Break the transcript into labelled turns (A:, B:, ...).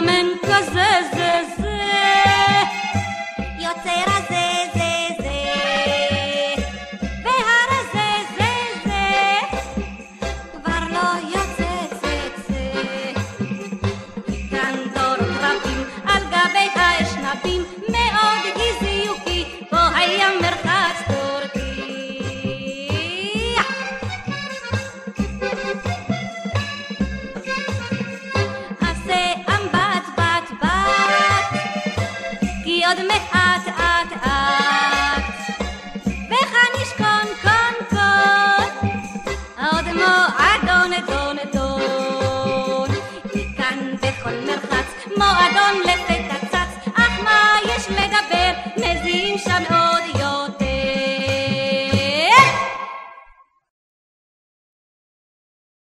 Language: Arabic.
A: من كزازازا 要的没。